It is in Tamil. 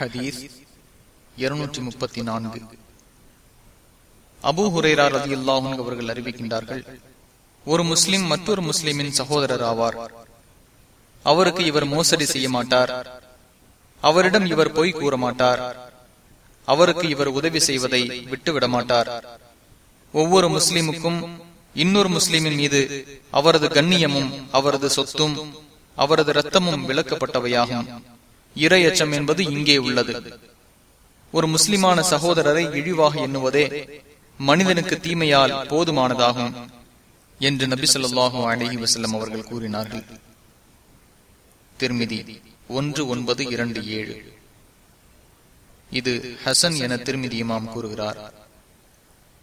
ஹதீஸ் இருநூற்றி முப்பத்தி நான்கு. அபு ஹுரேரா ரதி அல்லாஹும் அவர்கள் அறிவிக்கின்றார்கள் ஒரு முஸ்லிம் மற்றொரு முஸ்லிமின் சகோதரர் ஆவார். அவருக்கு இவர் மோசடி செய்ய மாட்டார். அவரிடம் இவர் பொய் கூற மாட்டார். அவருக்கு இவர் உதவி செய்வதை விட்டுவிட மாட்டார். ஒவ்வொரு முஸ்லிமுக்கும் இன்னொரு முஸ்லிமின் மீது அவரது கண்ணியமும் அவரது சொத்தும் அவரது இரத்தமும் விளக்கப்பட்டவையாகும். இறை அச்சம் என்பது இங்கே உள்ளது. ஒரு முஸ்லிமான சகோதரரை இழிவாக எண்ணுவதே மனிதனுக்கு தீமையால் போதுமானதாகும் என்று நபி சொல்லாஹு அலஹி வசல்லம் அவர்கள் கூறினார்கள். திருமிதி ஒன்று ஒன்பது இரண்டு ஏழு. இது ஹசன் என திருமிதி இமாம் கூறுகிறார்.